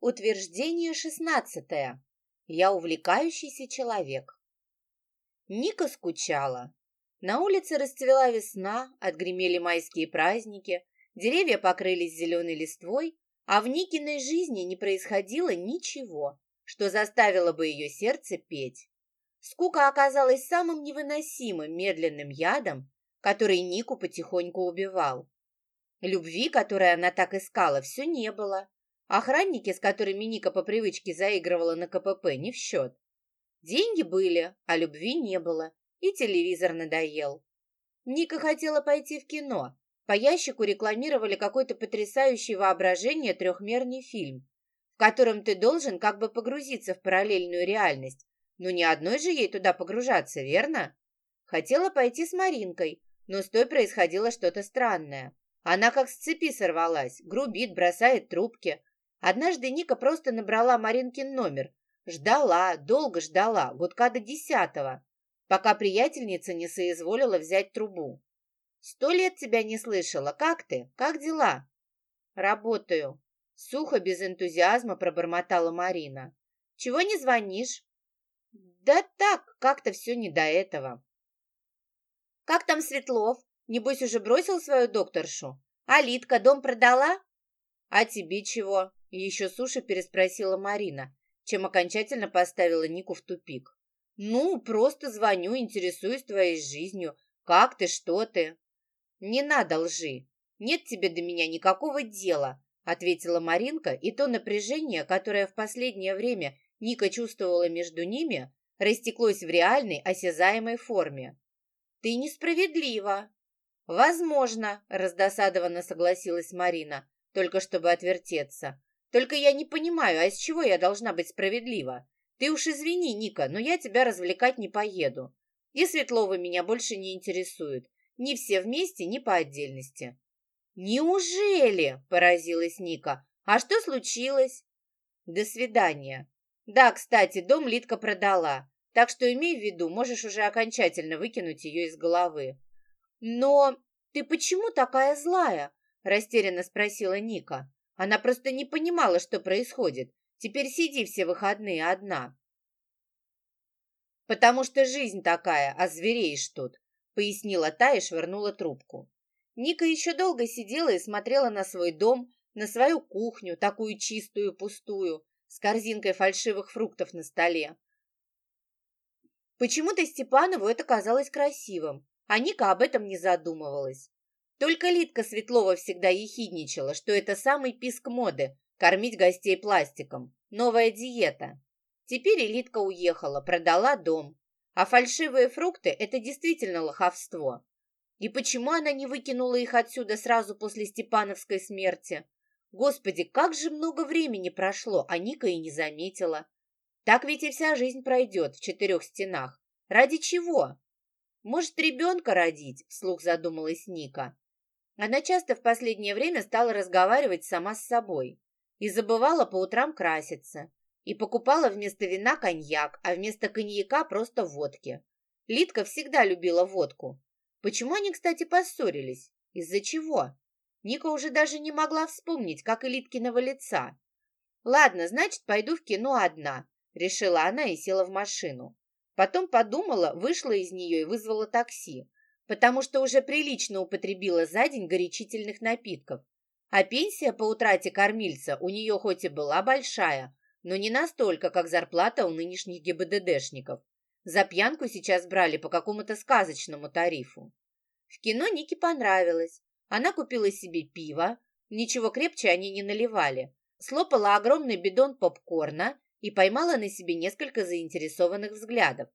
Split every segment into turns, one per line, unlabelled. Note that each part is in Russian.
Утверждение шестнадцатое. Я увлекающийся человек. Ника скучала. На улице расцвела весна, отгремели майские праздники, деревья покрылись зеленой листвой, а в Никиной жизни не происходило ничего, что заставило бы ее сердце петь. Скука оказалась самым невыносимым медленным ядом, который Нику потихоньку убивал. Любви, которой она так искала, все не было. Охранники, с которыми Ника по привычке заигрывала на КПП, не в счет. Деньги были, а любви не было, и телевизор надоел. Ника хотела пойти в кино. По ящику рекламировали какой-то потрясающий воображение трехмерный фильм, в котором ты должен как бы погрузиться в параллельную реальность. Но ни одной же ей туда погружаться, верно? Хотела пойти с Маринкой, но с той происходило что-то странное. Она как с цепи сорвалась, грубит, бросает трубки, Однажды Ника просто набрала Маринкин номер. Ждала, долго ждала, гудка до десятого, пока приятельница не соизволила взять трубу. «Сто лет тебя не слышала. Как ты? Как дела?» «Работаю». Сухо, без энтузиазма пробормотала Марина. «Чего не звонишь?» «Да так, как-то все не до этого». «Как там Светлов? Небось, уже бросил свою докторшу? А Литка дом продала?» «А тебе чего?» Еще суши переспросила Марина, чем окончательно поставила Нику в тупик. «Ну, просто звоню, интересуюсь твоей жизнью. Как ты, что ты?» «Не надо лжи. Нет тебе до меня никакого дела», ответила Маринка, и то напряжение, которое в последнее время Ника чувствовала между ними, растеклось в реальной, осязаемой форме. «Ты несправедлива». «Возможно», — раздосадованно согласилась Марина, только чтобы отвертеться. Только я не понимаю, а из чего я должна быть справедлива? Ты уж извини, Ника, но я тебя развлекать не поеду. И Светлова меня больше не интересует. Ни все вместе, ни по отдельности. «Неужели?» – поразилась Ника. «А что случилось?» «До свидания». «Да, кстати, дом Литка продала, так что имей в виду, можешь уже окончательно выкинуть ее из головы». «Но ты почему такая злая?» – растерянно спросила Ника. Она просто не понимала, что происходит. Теперь сиди все выходные одна. «Потому что жизнь такая, а звереешь тут», — пояснила та и швырнула трубку. Ника еще долго сидела и смотрела на свой дом, на свою кухню, такую чистую, пустую, с корзинкой фальшивых фруктов на столе. Почему-то Степанову это казалось красивым, а Ника об этом не задумывалась. Только Литка Светлова всегда ехидничала, что это самый писк моды – кормить гостей пластиком. Новая диета. Теперь Литка уехала, продала дом. А фальшивые фрукты – это действительно лоховство. И почему она не выкинула их отсюда сразу после Степановской смерти? Господи, как же много времени прошло, а Ника и не заметила. Так ведь и вся жизнь пройдет в четырех стенах. Ради чего? Может, ребенка родить, вслух задумалась Ника. Она часто в последнее время стала разговаривать сама с собой и забывала по утрам краситься, и покупала вместо вина коньяк, а вместо коньяка просто водки. Литка всегда любила водку. Почему они, кстати, поссорились? Из-за чего? Ника уже даже не могла вспомнить, как и Литкиного лица. «Ладно, значит, пойду в кино одна», — решила она и села в машину. Потом подумала, вышла из нее и вызвала такси потому что уже прилично употребила за день горячительных напитков. А пенсия по утрате кормильца у нее хоть и была большая, но не настолько, как зарплата у нынешних ГИБДДшников. За пьянку сейчас брали по какому-то сказочному тарифу. В кино Нике понравилось. Она купила себе пиво, ничего крепче они не наливали, слопала огромный бидон попкорна и поймала на себе несколько заинтересованных взглядов.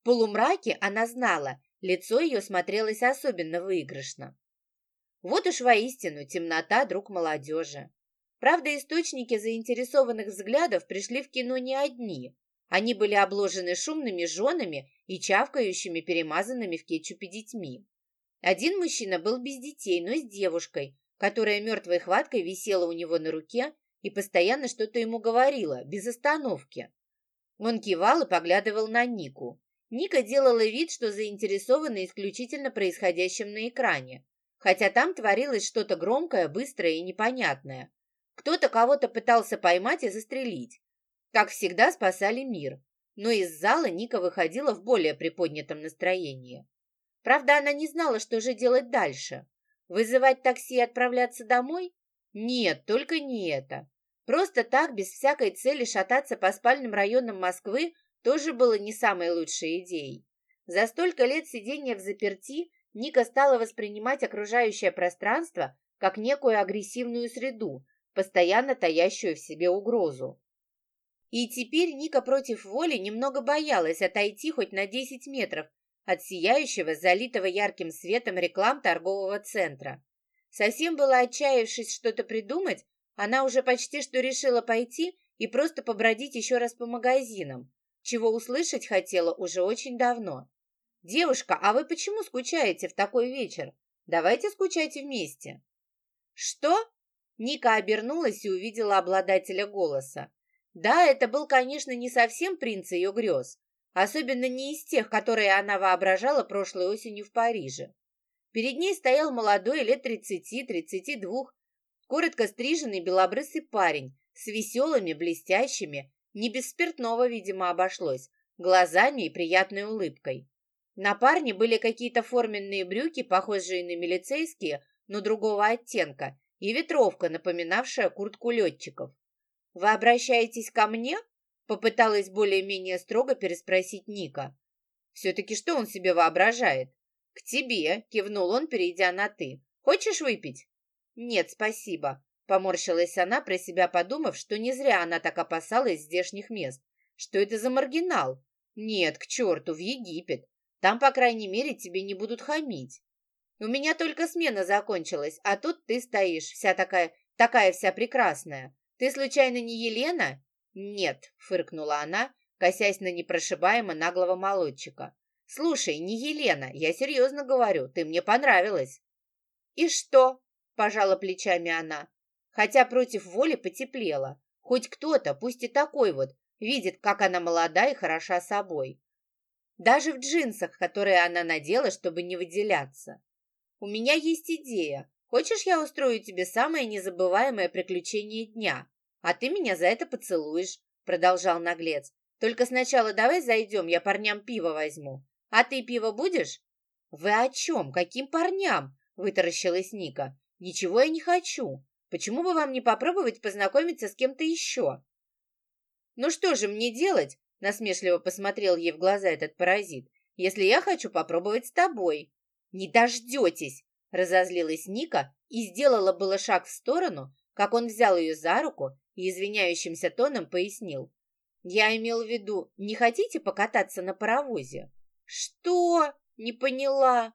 В полумраке она знала, Лицо ее смотрелось особенно выигрышно. Вот уж воистину темнота друг молодежи. Правда, источники заинтересованных взглядов пришли в кино не одни. Они были обложены шумными женами и чавкающими, перемазанными в кетчупе детьми. Один мужчина был без детей, но с девушкой, которая мертвой хваткой висела у него на руке и постоянно что-то ему говорила, без остановки. Он кивал и поглядывал на Нику. Ника делала вид, что заинтересована исключительно происходящим на экране, хотя там творилось что-то громкое, быстрое и непонятное. Кто-то кого-то пытался поймать и застрелить. Как всегда, спасали мир. Но из зала Ника выходила в более приподнятом настроении. Правда, она не знала, что же делать дальше. Вызывать такси и отправляться домой? Нет, только не это. Просто так, без всякой цели шататься по спальным районам Москвы тоже было не самой лучшей идеей. За столько лет сидения в заперти Ника стала воспринимать окружающее пространство как некую агрессивную среду, постоянно таящую в себе угрозу. И теперь Ника против воли немного боялась отойти хоть на 10 метров от сияющего, залитого ярким светом реклам торгового центра. Совсем была отчаявшись что-то придумать, она уже почти что решила пойти и просто побродить еще раз по магазинам, чего услышать хотела уже очень давно. «Девушка, а вы почему скучаете в такой вечер? Давайте скучайте вместе». «Что?» Ника обернулась и увидела обладателя голоса. Да, это был, конечно, не совсем принц ее грез, особенно не из тех, которые она воображала прошлой осенью в Париже. Перед ней стоял молодой, лет тридцати-тридцати двух, коротко стриженный белобрысый парень с веселыми, блестящими, не без спиртного, видимо, обошлось, глазами и приятной улыбкой. На парне были какие-то форменные брюки, похожие на милицейские, но другого оттенка, и ветровка, напоминавшая куртку летчиков. «Вы обращаетесь ко мне?» — попыталась более-менее строго переспросить Ника. «Все-таки что он себе воображает?» «К тебе», — кивнул он, перейдя на «ты». «Хочешь выпить?» «Нет, спасибо», — поморщилась она, про себя подумав, что не зря она так опасалась здешних мест. «Что это за маргинал?» «Нет, к черту, в Египет. Там, по крайней мере, тебе не будут хамить. У меня только смена закончилась, а тут ты стоишь, вся такая, такая вся прекрасная. Ты случайно не Елена?» «Нет», — фыркнула она, косясь на непрошибаемо наглого молодчика. «Слушай, не Елена, я серьезно говорю, ты мне понравилась». «И что?» — пожала плечами она, хотя против воли потеплела. Хоть кто-то, пусть и такой вот, видит, как она молода и хороша собой. Даже в джинсах, которые она надела, чтобы не выделяться. «У меня есть идея. Хочешь, я устрою тебе самое незабываемое приключение дня, а ты меня за это поцелуешь?» Продолжал наглец. «Только сначала давай зайдем, я парням пиво возьму. А ты пиво будешь?» «Вы о чем? Каким парням?» Вытаращилась Ника. «Ничего я не хочу. Почему бы вам не попробовать познакомиться с кем-то еще?» «Ну что же мне делать?» Насмешливо посмотрел ей в глаза этот паразит. «Если я хочу попробовать с тобой». «Не дождетесь!» Разозлилась Ника и сделала было шаг в сторону, как он взял ее за руку и извиняющимся тоном пояснил. «Я имел в виду, не хотите покататься на паровозе?» «Что?» «Не поняла».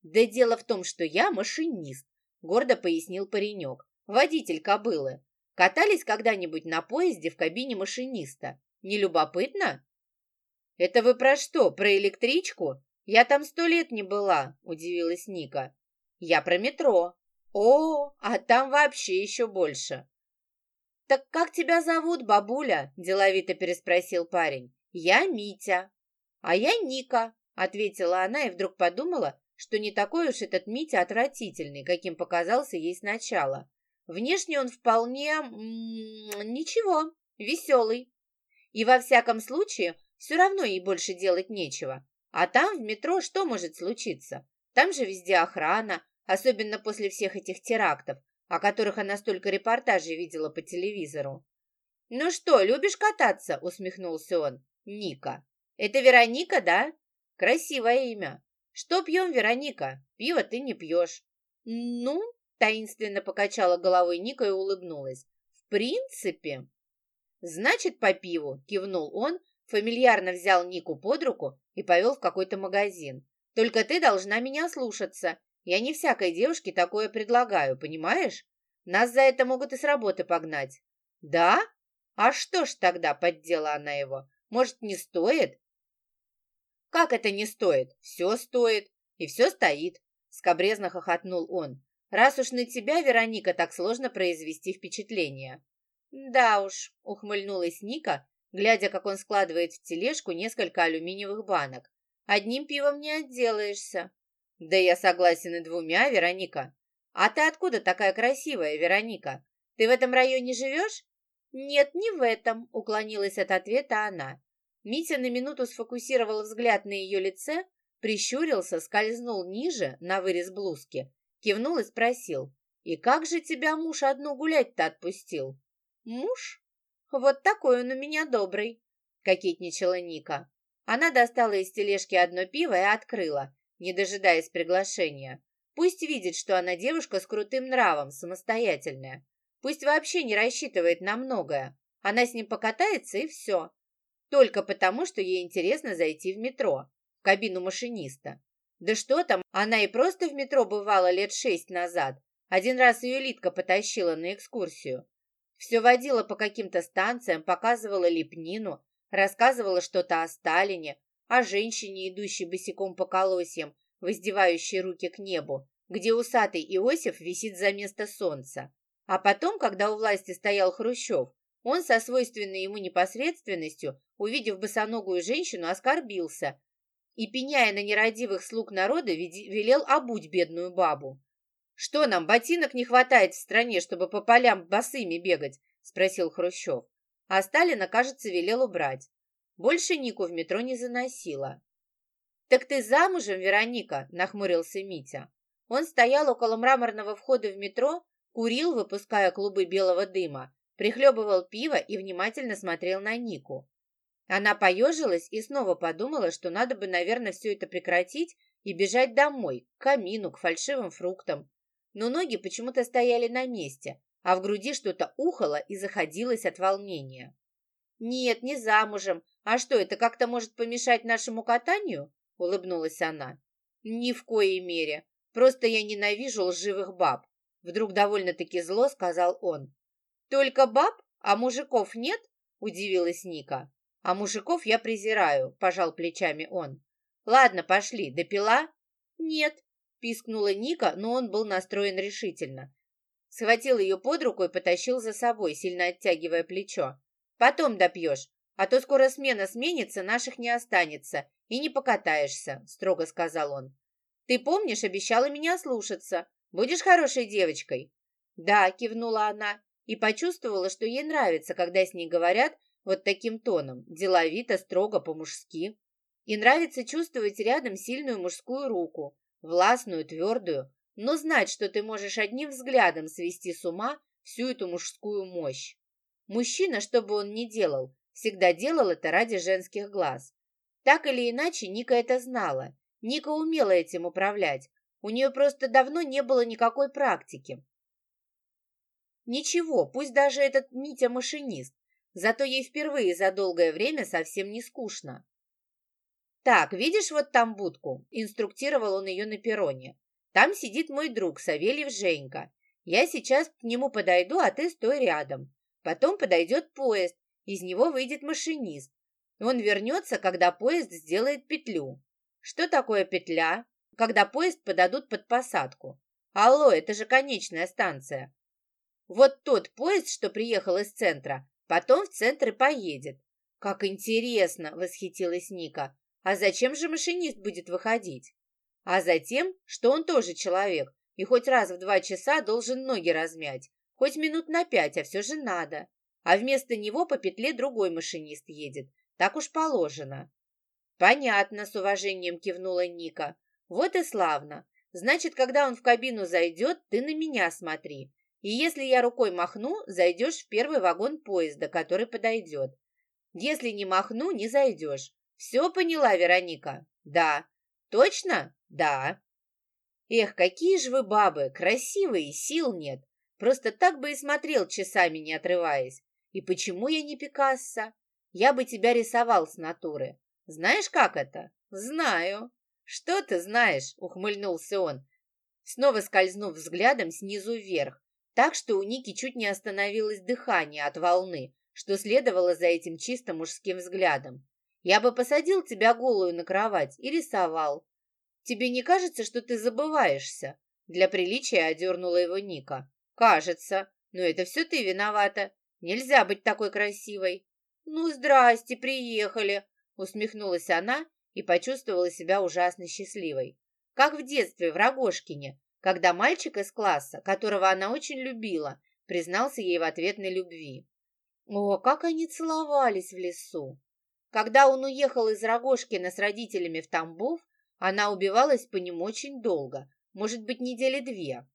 «Да дело в том, что я машинист», — гордо пояснил паренек. «Водитель кобылы. Катались когда-нибудь на поезде в кабине машиниста? Не любопытно?» «Это вы про что, про электричку? Я там сто лет не была», — удивилась Ника. «Я про метро». «О, а там вообще еще больше». «Так как тебя зовут, бабуля?» – деловито переспросил парень. «Я Митя». «А я Ника», – ответила она и вдруг подумала, что не такой уж этот Митя отвратительный, каким показался ей сначала. Внешне он вполне... Ничего, веселый. И во всяком случае, все равно ей больше делать нечего. А там, в метро, что может случиться? Там же везде охрана, особенно после всех этих терактов, о которых она столько репортажей видела по телевизору. «Ну что, любишь кататься?» — усмехнулся он. «Ника». «Это Вероника, да?» «Красивое имя». «Что пьем, Вероника? Пиво ты не пьешь». «Ну?» — таинственно покачала головой Ника и улыбнулась. «В принципе». «Значит, по пиву», — кивнул он, фамильярно взял Нику под руку и повел в какой-то магазин. «Только ты должна меня слушаться. Я не всякой девушке такое предлагаю, понимаешь? Нас за это могут и с работы погнать». «Да? А что ж тогда?» — поддела она его. «Может, не стоит?» «Как это не стоит? Все стоит. И все стоит», — скобрезно хохотнул он. «Раз уж на тебя, Вероника, так сложно произвести впечатление». «Да уж», — ухмыльнулась Ника, глядя, как он складывает в тележку несколько алюминиевых банок. «Одним пивом не отделаешься». «Да я согласен и двумя, Вероника». «А ты откуда такая красивая, Вероника? Ты в этом районе живешь?» «Нет, не в этом», — уклонилась от ответа она. Митя на минуту сфокусировал взгляд на ее лице, прищурился, скользнул ниже, на вырез блузки, кивнул и спросил. «И как же тебя муж одну гулять-то отпустил?» «Муж? Вот такой он у меня добрый», — кокетничала Ника. Она достала из тележки одно пиво и открыла, не дожидаясь приглашения. Пусть видит, что она девушка с крутым нравом, самостоятельная. Пусть вообще не рассчитывает на многое. Она с ним покатается и все. Только потому, что ей интересно зайти в метро, в кабину машиниста. Да что там, она и просто в метро бывала лет шесть назад. Один раз ее Литка потащила на экскурсию. Все водила по каким-то станциям, показывала лепнину, рассказывала что-то о Сталине, о женщине, идущей босиком по колосьям, воздевающей руки к небу, где усатый Иосиф висит за место солнца. А потом, когда у власти стоял Хрущев, он со свойственной ему непосредственностью, увидев босоногую женщину, оскорбился и, пеняя на нерадивых слуг народа, велел обуть бедную бабу. «Что нам, ботинок не хватает в стране, чтобы по полям босыми бегать?» – спросил Хрущев. А Сталина, кажется, велел убрать. Больше Нику в метро не заносила. «Так ты замужем, Вероника?» – нахмурился Митя. Он стоял около мраморного входа в метро Курил, выпуская клубы белого дыма, прихлебывал пиво и внимательно смотрел на Нику. Она поежилась и снова подумала, что надо бы, наверное, все это прекратить и бежать домой, к камину, к фальшивым фруктам. Но ноги почему-то стояли на месте, а в груди что-то ухало и заходилось от волнения. «Нет, не замужем. А что, это как-то может помешать нашему катанию?» — улыбнулась она. «Ни в коей мере. Просто я ненавижу лживых баб. Вдруг довольно-таки зло сказал он. «Только баб, а мужиков нет?» – удивилась Ника. «А мужиков я презираю», – пожал плечами он. «Ладно, пошли. Допила?» «Нет», – пискнула Ника, но он был настроен решительно. Схватил ее под руку и потащил за собой, сильно оттягивая плечо. «Потом допьешь, а то скоро смена сменится, наших не останется, и не покатаешься», – строго сказал он. «Ты помнишь, обещала меня слушаться. Будешь хорошей девочкой?» «Да», — кивнула она и почувствовала, что ей нравится, когда с ней говорят вот таким тоном, деловито, строго, по-мужски. И нравится чувствовать рядом сильную мужскую руку, властную, твердую, но знать, что ты можешь одним взглядом свести с ума всю эту мужскую мощь. Мужчина, что бы он ни делал, всегда делал это ради женских глаз. Так или иначе, Ника это знала. Ника умела этим управлять, у нее просто давно не было никакой практики. Ничего, пусть даже этот Митя машинист, зато ей впервые за долгое время совсем не скучно. «Так, видишь вот там будку?» – инструктировал он ее на перроне. «Там сидит мой друг Савельев Женька. Я сейчас к нему подойду, а ты стой рядом. Потом подойдет поезд, из него выйдет машинист. Он вернется, когда поезд сделает петлю. Что такое петля? когда поезд подадут под посадку. Алло, это же конечная станция. Вот тот поезд, что приехал из центра, потом в центр и поедет. Как интересно, восхитилась Ника. А зачем же машинист будет выходить? А затем, что он тоже человек, и хоть раз в два часа должен ноги размять. Хоть минут на пять, а все же надо. А вместо него по петле другой машинист едет. Так уж положено. Понятно, с уважением кивнула Ника. Вот и славно. Значит, когда он в кабину зайдет, ты на меня смотри. И если я рукой махну, зайдешь в первый вагон поезда, который подойдет. Если не махну, не зайдешь. Все поняла, Вероника? Да. Точно? Да. Эх, какие же вы бабы, красивые, сил нет. Просто так бы и смотрел часами, не отрываясь. И почему я не Пикассо? Я бы тебя рисовал с натуры. Знаешь, как это? Знаю. «Что ты знаешь?» — ухмыльнулся он, снова скользнув взглядом снизу вверх, так что у Ники чуть не остановилось дыхание от волны, что следовало за этим чисто мужским взглядом. «Я бы посадил тебя голую на кровать и рисовал. Тебе не кажется, что ты забываешься?» Для приличия одернула его Ника. «Кажется. Но это все ты виновата. Нельзя быть такой красивой». «Ну, здрасте, приехали!» Усмехнулась она и почувствовала себя ужасно счастливой. Как в детстве в Рогожкине, когда мальчик из класса, которого она очень любила, признался ей в ответной любви. О, как они целовались в лесу! Когда он уехал из Рогожкина с родителями в Тамбов, она убивалась по нему очень долго, может быть, недели две.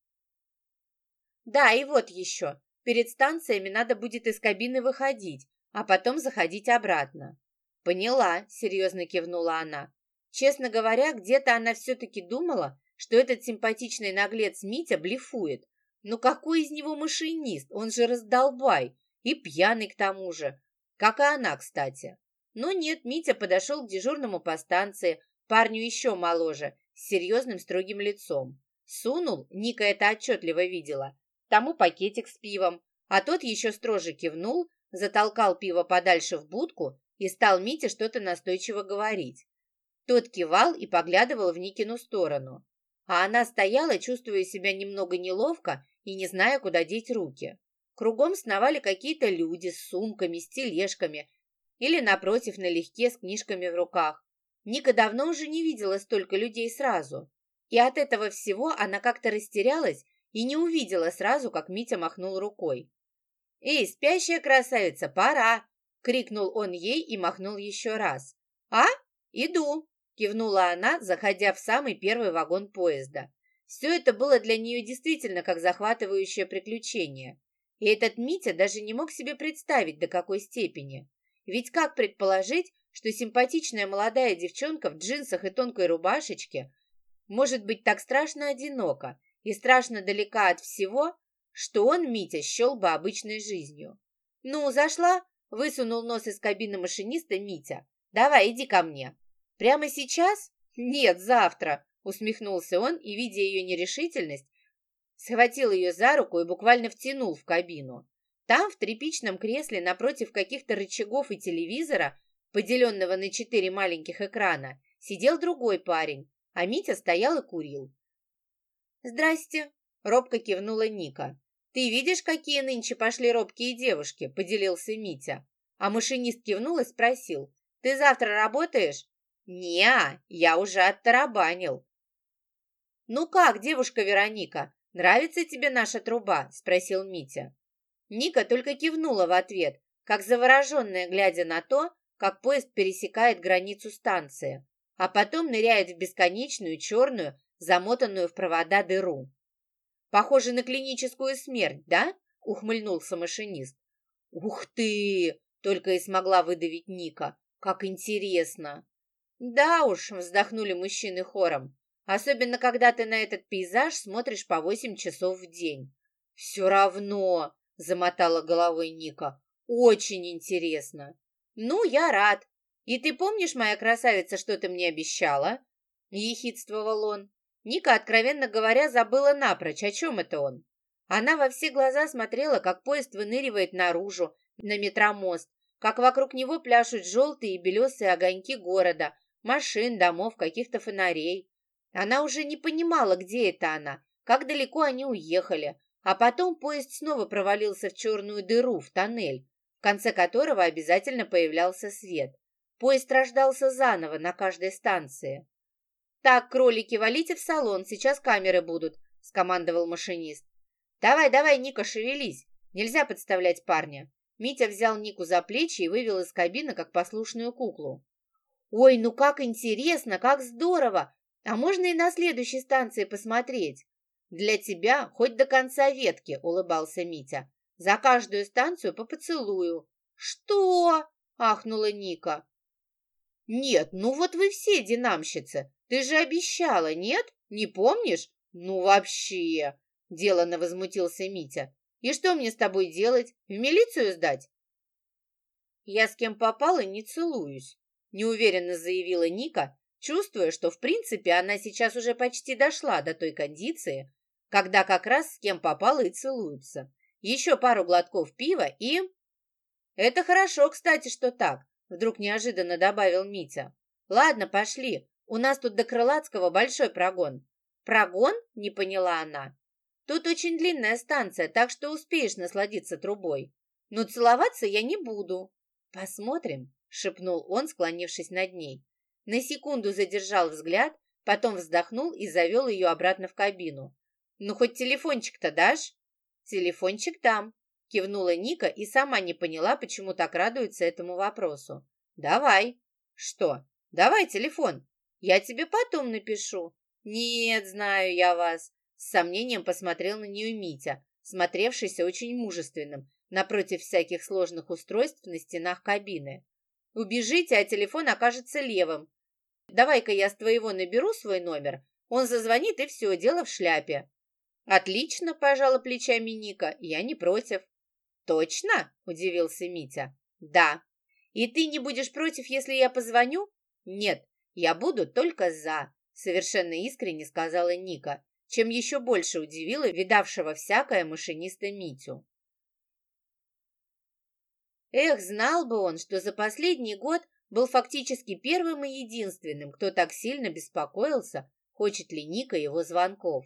Да, и вот еще. Перед станциями надо будет из кабины выходить, а потом заходить обратно. Поняла, серьезно кивнула она. Честно говоря, где-то она все-таки думала, что этот симпатичный наглец Митя блефует. Ну какой из него машинист? Он же раздолбай. И пьяный к тому же. Как и она, кстати. Но нет, Митя подошел к дежурному по станции, парню еще моложе, с серьезным строгим лицом. Сунул, Ника это отчетливо видела, тому пакетик с пивом, а тот еще строже кивнул, затолкал пиво подальше в будку и стал Мите что-то настойчиво говорить. Тот кивал и поглядывал в Никину сторону, а она стояла, чувствуя себя немного неловко и не зная, куда деть руки. Кругом сновали какие-то люди с сумками, с тележками или, напротив, налегке с книжками в руках. Ника давно уже не видела столько людей сразу. И от этого всего она как-то растерялась и не увидела сразу, как Митя махнул рукой. «Эй, спящая красавица, пора!» — крикнул он ей и махнул еще раз. «А? Иду!» — кивнула она, заходя в самый первый вагон поезда. Все это было для нее действительно как захватывающее приключение. И этот Митя даже не мог себе представить, до какой степени. Ведь как предположить, что симпатичная молодая девчонка в джинсах и тонкой рубашечке может быть так страшно одинока и страшно далека от всего, что он, Митя, счел бы обычной жизнью. «Ну, зашла?» – высунул нос из кабины машиниста Митя. «Давай, иди ко мне». «Прямо сейчас?» «Нет, завтра», – усмехнулся он и, видя ее нерешительность, схватил ее за руку и буквально втянул в кабину. Там, в тряпичном кресле, напротив каких-то рычагов и телевизора, поделенного на четыре маленьких экрана, сидел другой парень, а Митя стоял и курил. «Здрасте!» — робко кивнула Ника. «Ты видишь, какие нынче пошли робкие девушки?» — поделился Митя. А машинист кивнул и спросил. «Ты завтра работаешь?» «Не, я уже оттарабанил». «Ну как, девушка Вероника, нравится тебе наша труба?» — спросил Митя. Ника только кивнула в ответ, как завороженная, глядя на то, как поезд пересекает границу станции, а потом ныряет в бесконечную черную, замотанную в провода дыру. «Похоже на клиническую смерть, да?» — ухмыльнулся машинист. «Ух ты!» — только и смогла выдавить Ника. «Как интересно!» «Да уж», — вздохнули мужчины хором, «особенно когда ты на этот пейзаж смотришь по восемь часов в день». «Все равно», — замотала головой Ника, «очень интересно». «Ну, я рад. И ты помнишь, моя красавица, что ты мне обещала?» — ехидствовал он. Ника, откровенно говоря, забыла напрочь, о чем это он. Она во все глаза смотрела, как поезд выныривает наружу, на метромост, как вокруг него пляшут желтые и белесые огоньки города, машин, домов, каких-то фонарей. Она уже не понимала, где это она, как далеко они уехали. А потом поезд снова провалился в черную дыру, в тоннель, в конце которого обязательно появлялся свет. Поезд рождался заново на каждой станции. «Так, кролики, валите в салон, сейчас камеры будут», — скомандовал машинист. «Давай, давай, Ника, шевелись. Нельзя подставлять парня». Митя взял Нику за плечи и вывел из кабины, как послушную куклу. «Ой, ну как интересно, как здорово! А можно и на следующей станции посмотреть?» «Для тебя хоть до конца ветки», — улыбался Митя. «За каждую станцию по поцелую». «Что?» — ахнула Ника. «Нет, ну вот вы все динамщицы. Ты же обещала, нет? Не помнишь? Ну вообще!» Делано возмутился Митя. «И что мне с тобой делать? В милицию сдать?» «Я с кем попала, не целуюсь», неуверенно заявила Ника, чувствуя, что в принципе она сейчас уже почти дошла до той кондиции, когда как раз с кем попало и целуются. Еще пару глотков пива и... «Это хорошо, кстати, что так», — вдруг неожиданно добавил Митя. «Ладно, пошли. У нас тут до Крылатского большой прогон». «Прогон?» — не поняла она. «Тут очень длинная станция, так что успеешь насладиться трубой. Но целоваться я не буду». «Посмотрим», — шепнул он, склонившись над ней. На секунду задержал взгляд, потом вздохнул и завел ее обратно в кабину. «Ну, хоть телефончик-то дашь?» телефончик дам», — кивнула Ника и сама не поняла, почему так радуется этому вопросу. «Давай». «Что? Давай телефон. Я тебе потом напишу». «Нет, знаю я вас», — с сомнением посмотрел на нее Митя, смотревшийся очень мужественным, напротив всяких сложных устройств на стенах кабины. «Убежите, а телефон окажется левым. Давай-ка я с твоего наберу свой номер, он зазвонит, и все, дело в шляпе». «Отлично», — пожала плечами Ника, — «я не против». «Точно?» — удивился Митя. «Да». «И ты не будешь против, если я позвоню?» «Нет, я буду только за», — совершенно искренне сказала Ника, чем еще больше удивила видавшего всякое машиниста Митю. Эх, знал бы он, что за последний год был фактически первым и единственным, кто так сильно беспокоился, хочет ли Ника его звонков.